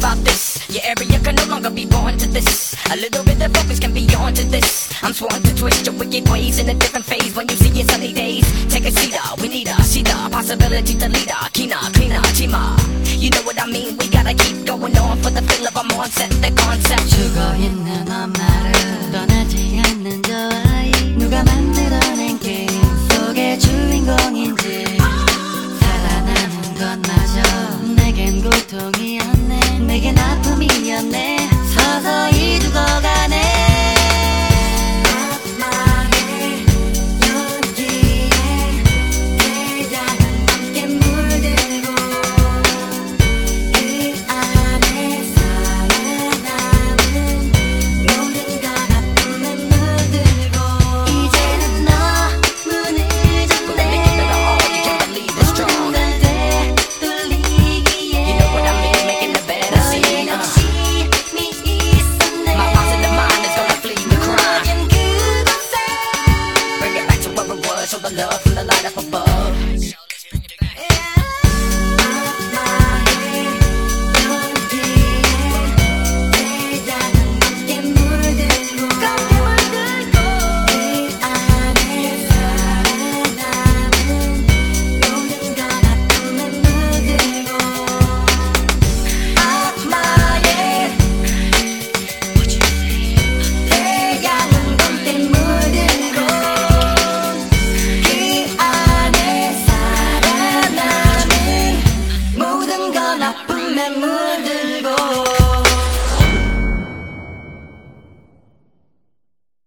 about this. Your area can no longer be born to this. A little bit of focus can be on to this. I'm sworn to twist your wicked ways in a different phase. When you see your sunny days Take a seat up, we need a seat up. Possibility to lead up, keen up, clean up, chima. You know what I mean, we gotta keep going on For the feel of a mindset, set, the concept. 죽어 있는 엄마를 떠나지 않는 저 même mood de.